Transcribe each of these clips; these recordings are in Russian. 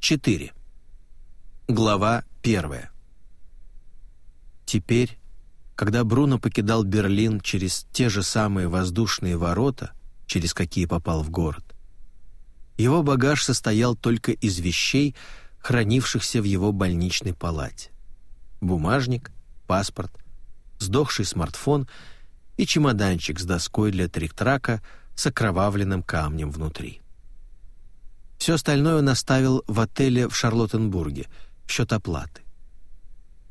4. Глава 1. Теперь, когда Бруно покидал Берлин через те же самые воздушные ворота, через какие попал в город, его багаж состоял только из вещей, хранившихся в его больничной палате. Бумажник, паспорт, сдохший смартфон и чемоданчик с доской для трик-трака с окровавленным камнем внутри. Все остальное он оставил в отеле в Шарлоттенбурге счет оплаты.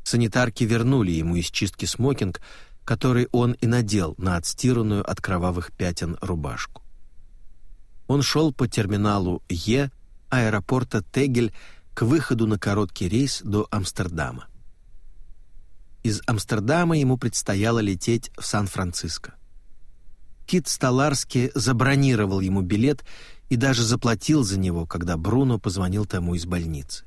Санитарки вернули ему из чистки смокинг, который он и надел на отстиранную от кровавых пятен рубашку. Он шел по терминалу Е аэропорта Тегель к выходу на короткий рейс до Амстердама. Из Амстердама ему предстояло лететь в Сан-Франциско. Кит Столарски забронировал ему билет и даже заплатил за него, когда Бруно позвонил тому из больницы.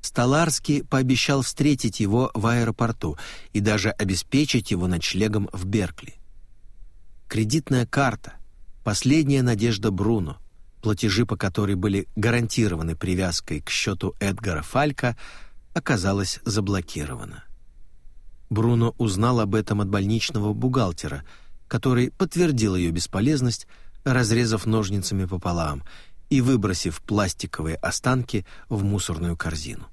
Столарский пообещал встретить его в аэропорту и даже обеспечить его ночлегом в Беркли. Кредитная карта, последняя надежда Бруно, платежи по которой были гарантированы привязкой к счету Эдгара Фалька, оказалась заблокирована. Бруно узнал об этом от больничного бухгалтера, который подтвердил ее бесполезность, разрезав ножницами пополам и выбросив пластиковые останки в мусорную корзину.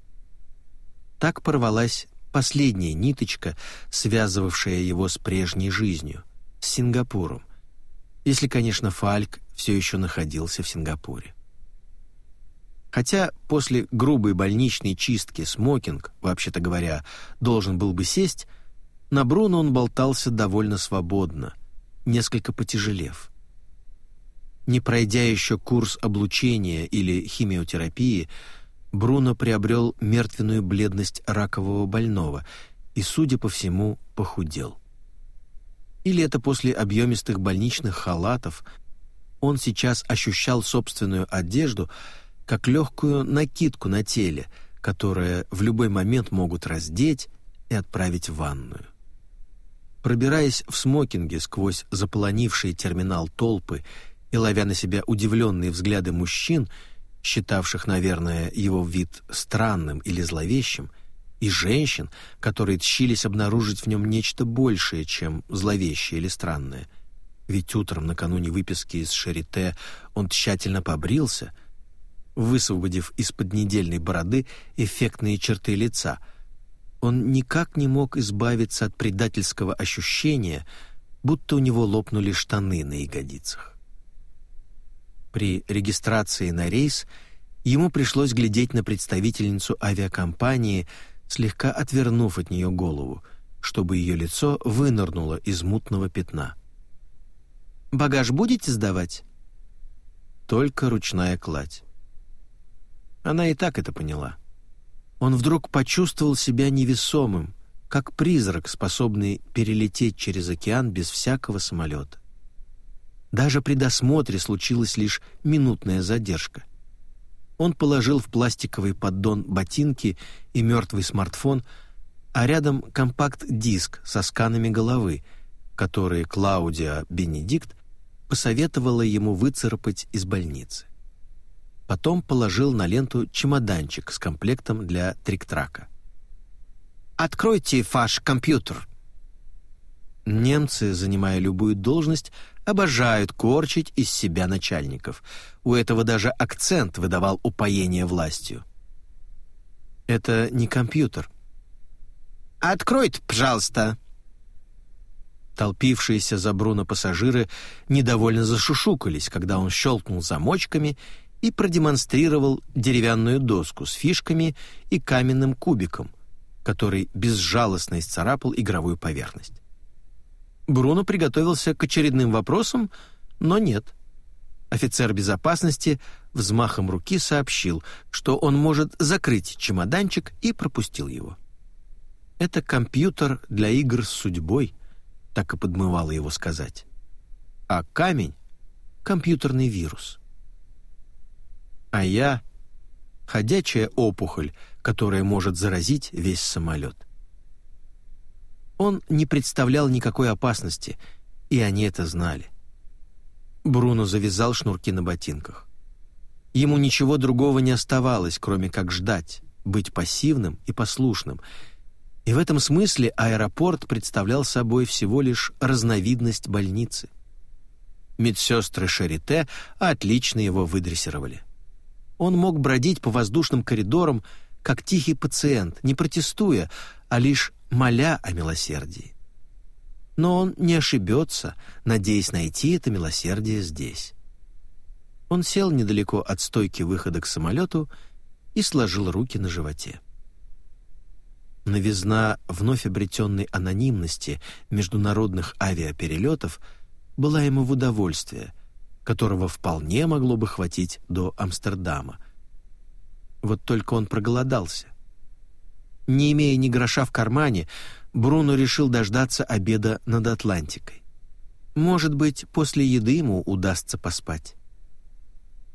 Так порвалась последняя ниточка, связывавшая его с прежней жизнью, с Сингапуром, если, конечно, Фальк все еще находился в Сингапуре. Хотя после грубой больничной чистки смокинг, вообще-то говоря, должен был бы сесть, на Бруно он болтался довольно свободно, несколько потяжелев не пройдя еще курс облучения или химиотерапии, Бруно приобрел мертвенную бледность ракового больного и, судя по всему, похудел. Или это после объемистых больничных халатов он сейчас ощущал собственную одежду как легкую накидку на теле, которая в любой момент могут раздеть и отправить в ванную. Пробираясь в смокинге сквозь заполонивший терминал толпы и ловя на себя удивленные взгляды мужчин, считавших, наверное, его вид странным или зловещим, и женщин, которые тщились обнаружить в нем нечто большее, чем зловещее или странное. Ведь утром, накануне выписки из Шарите, он тщательно побрился, высвободив из-под недельной бороды эффектные черты лица. Он никак не мог избавиться от предательского ощущения, будто у него лопнули штаны на ягодицах. При регистрации на рейс ему пришлось глядеть на представительницу авиакомпании, слегка отвернув от нее голову, чтобы ее лицо вынырнуло из мутного пятна. «Багаж будете сдавать?» Только ручная кладь. Она и так это поняла. Он вдруг почувствовал себя невесомым, как призрак, способный перелететь через океан без всякого самолета. Даже при досмотре случилась лишь минутная задержка. Он положил в пластиковый поддон ботинки и мертвый смартфон, а рядом компакт-диск со сканами головы, которые Клаудия Бенедикт посоветовала ему выцарапать из больницы. Потом положил на ленту чемоданчик с комплектом для трик-трака. «Откройте ваш компьютер», Немцы, занимая любую должность, обожают корчить из себя начальников. У этого даже акцент выдавал упоение властью. Это не компьютер. «Откройте, пожалуйста!» Толпившиеся за Бруно пассажиры недовольно зашушукались, когда он щелкнул замочками и продемонстрировал деревянную доску с фишками и каменным кубиком, который безжалостно исцарапал игровую поверхность. Бруно приготовился к очередным вопросам, но нет. Офицер безопасности взмахом руки сообщил, что он может закрыть чемоданчик и пропустил его. Это компьютер для игр с судьбой, так и подмывало его сказать. А камень — компьютерный вирус. А я — ходячая опухоль, которая может заразить весь самолет. Он не представлял никакой опасности, и они это знали. Бруно завязал шнурки на ботинках. Ему ничего другого не оставалось, кроме как ждать, быть пассивным и послушным. И в этом смысле аэропорт представлял собой всего лишь разновидность больницы. Медсестры Шарите отлично его выдрессировали. Он мог бродить по воздушным коридорам, как тихий пациент, не протестуя, а лишь моля о милосердии. Но он не ошибется, надеясь найти это милосердие здесь. Он сел недалеко от стойки выхода к самолету и сложил руки на животе. Новизна вновь обретенной анонимности международных авиаперелетов была ему в удовольствие, которого вполне могло бы хватить до Амстердама. Вот только он проголодался. Не имея ни гроша в кармане, Бруно решил дождаться обеда над Атлантикой. Может быть, после еды ему удастся поспать.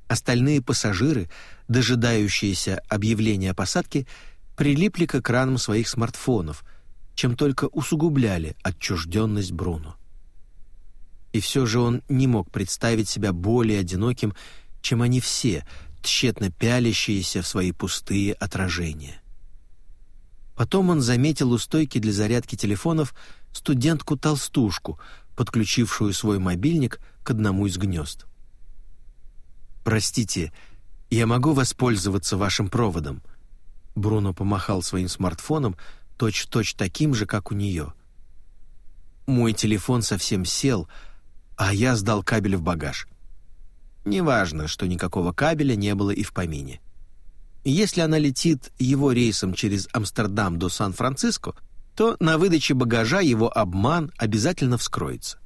Остальные пассажиры, дожидающиеся объявления о посадке, прилипли к экранам своих смартфонов, чем только усугубляли отчужденность Бруно. И все же он не мог представить себя более одиноким, чем они все, тщетно пялящиеся в свои пустые отражения. Потом он заметил у стойки для зарядки телефонов студентку-толстушку, подключившую свой мобильник к одному из гнезд. «Простите, я могу воспользоваться вашим проводом?» Бруно помахал своим смартфоном, точь-точь таким же, как у нее. «Мой телефон совсем сел, а я сдал кабель в багаж. Неважно, что никакого кабеля не было и в помине. Если она летит его рейсом через Амстердам до Сан-Франциско, то на выдаче багажа его обман обязательно вскроется.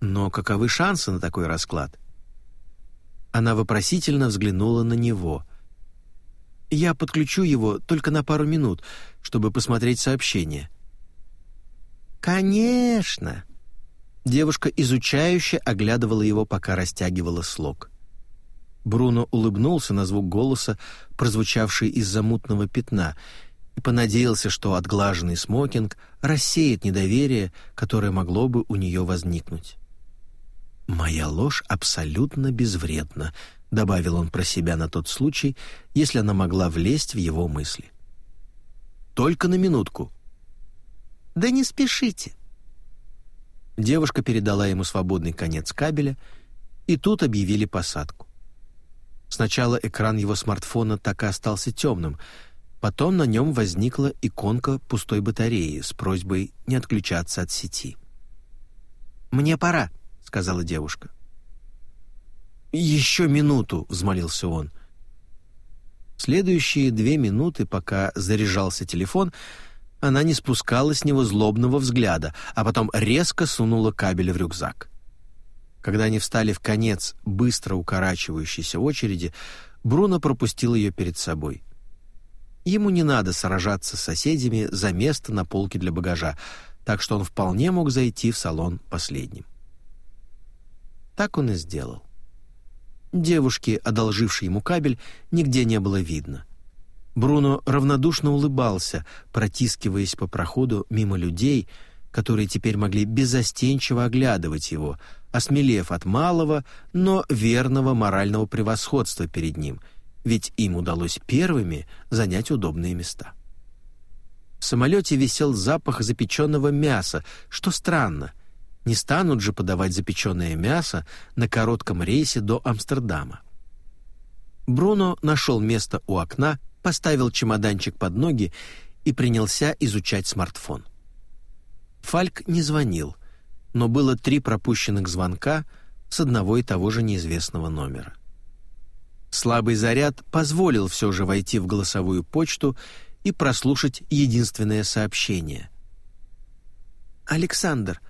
Но каковы шансы на такой расклад? Она вопросительно взглянула на него. «Я подключу его только на пару минут, чтобы посмотреть сообщение». «Конечно!» Девушка изучающе оглядывала его, пока растягивала слог. Бруно улыбнулся на звук голоса, прозвучавший из-за мутного пятна, и понадеялся, что отглаженный смокинг рассеет недоверие, которое могло бы у нее возникнуть. «Моя ложь абсолютно безвредна», — добавил он про себя на тот случай, если она могла влезть в его мысли. «Только на минутку». «Да не спешите». Девушка передала ему свободный конец кабеля, и тут объявили посадку. Сначала экран его смартфона так и остался темным, потом на нем возникла иконка пустой батареи с просьбой не отключаться от сети. «Мне пора», сказала девушка. «Еще минуту», — взмолился он. Следующие две минуты, пока заряжался телефон, она не спускала с него злобного взгляда, а потом резко сунула кабель в рюкзак. Когда они встали в конец быстро укорачивающейся очереди, Бруно пропустил ее перед собой. Ему не надо сражаться с соседями за место на полке для багажа, так что он вполне мог зайти в салон последним. Так он и сделал. Девушки, одолжившей ему кабель, нигде не было видно. Бруно равнодушно улыбался, протискиваясь по проходу мимо людей, которые теперь могли безостенчиво оглядывать его, осмелев от малого, но верного морального превосходства перед ним, ведь им удалось первыми занять удобные места. В самолете висел запах запеченного мяса, что странно, не станут же подавать запеченное мясо на коротком рейсе до Амстердама. Бруно нашел место у окна, поставил чемоданчик под ноги и принялся изучать смартфон. Фальк не звонил, но было три пропущенных звонка с одного и того же неизвестного номера. Слабый заряд позволил все же войти в голосовую почту и прослушать единственное сообщение. «Александр,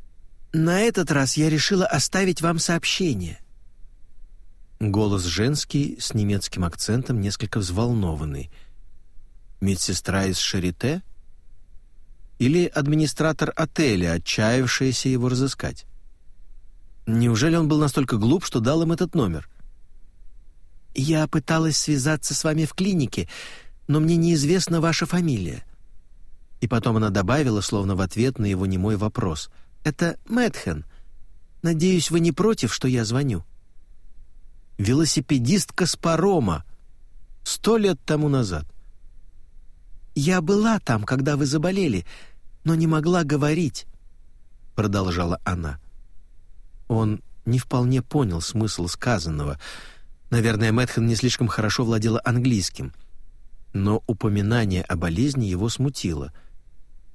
на этот раз я решила оставить вам сообщение». Голос женский, с немецким акцентом, несколько взволнованный. «Медсестра из Шарите?» Или администратор отеля, отчаявшаяся его разыскать? Неужели он был настолько глуп, что дал им этот номер? «Я пыталась связаться с вами в клинике, но мне неизвестна ваша фамилия». И потом она добавила, словно в ответ на его немой вопрос — это Мэтхен. Надеюсь, вы не против, что я звоню?» велосипедистка с парома, сто лет тому назад. «Я была там, когда вы заболели, но не могла говорить», — продолжала она. Он не вполне понял смысл сказанного. Наверное, Мэтхэн не слишком хорошо владела английским. Но упоминание о болезни его смутило.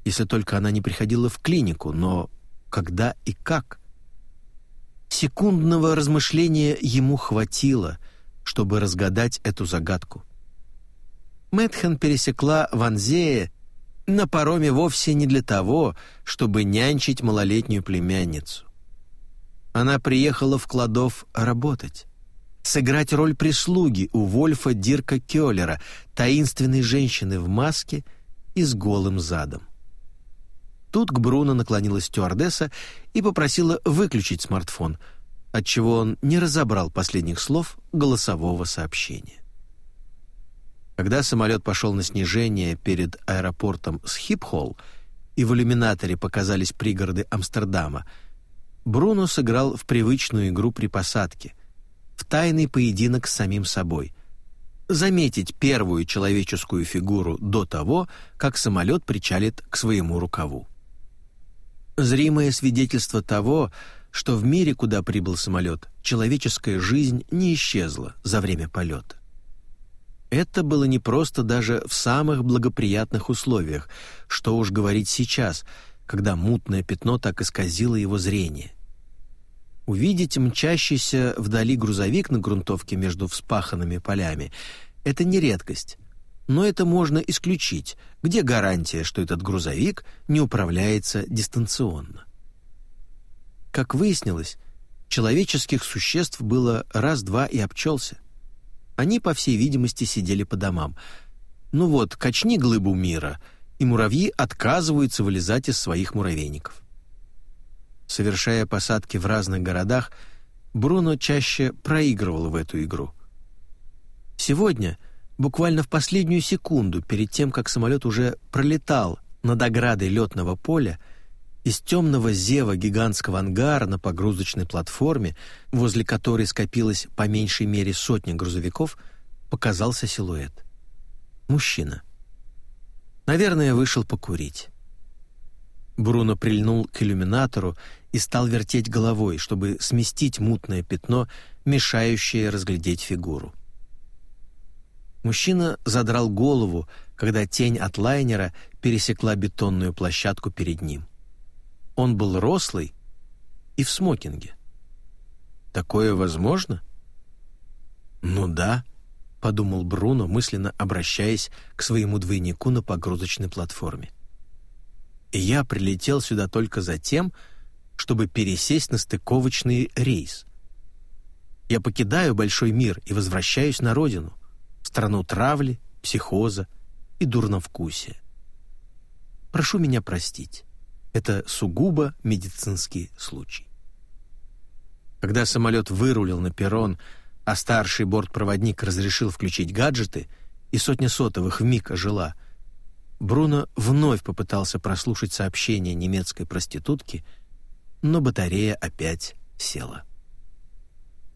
Если только она не приходила в клинику, но когда и как? Секундного размышления ему хватило, чтобы разгадать эту загадку. Мэтхэн пересекла Ванзее на пароме вовсе не для того, чтобы нянчить малолетнюю племянницу. Она приехала в Кладов работать, сыграть роль прислуги у Вольфа Дирка Кёллера, таинственной женщины в маске и с голым задом. Тут к Бруно наклонилась стюардесса и попросила выключить смартфон, отчего он не разобрал последних слов голосового сообщения. Когда самолет пошел на снижение перед аэропортом Схипхолл и в иллюминаторе показались пригороды Амстердама — Бруно сыграл в привычную игру при посадке, в тайный поединок с самим собой. Заметить первую человеческую фигуру до того, как самолет причалит к своему рукаву. Зримое свидетельство того, что в мире, куда прибыл самолет, человеческая жизнь не исчезла за время полета. Это было не просто даже в самых благоприятных условиях, что уж говорить сейчас, когда мутное пятно так исказило его зрение. Увидеть мчащийся вдали грузовик на грунтовке между вспаханными полями — это не редкость. Но это можно исключить. Где гарантия, что этот грузовик не управляется дистанционно? Как выяснилось, человеческих существ было раз-два и обчелся. Они, по всей видимости, сидели по домам. Ну вот, качни глыбу мира, и муравьи отказываются вылезать из своих муравейников. Совершая посадки в разных городах, Бруно чаще проигрывал в эту игру. Сегодня, буквально в последнюю секунду перед тем, как самолет уже пролетал над оградой летного поля, из темного зева гигантского ангара на погрузочной платформе, возле которой скопилось по меньшей мере сотня грузовиков, показался силуэт. Мужчина. Наверное, вышел покурить. Бруно прильнул к иллюминатору и стал вертеть головой, чтобы сместить мутное пятно, мешающее разглядеть фигуру. Мужчина задрал голову, когда тень от лайнера пересекла бетонную площадку перед ним. Он был рослый и в смокинге. Такое возможно? Ну да, подумал Бруно, мысленно обращаясь к своему двойнику на погрузочной платформе я прилетел сюда только за тем, чтобы пересесть на стыковочный рейс. Я покидаю большой мир и возвращаюсь на родину, в страну травли, психоза и дурновкусия. Прошу меня простить. Это сугубо медицинский случай. Когда самолет вырулил на перрон, а старший бортпроводник разрешил включить гаджеты, и сотня сотовых вмиг ожила — Бруно вновь попытался прослушать сообщение немецкой проститутки, но батарея опять села.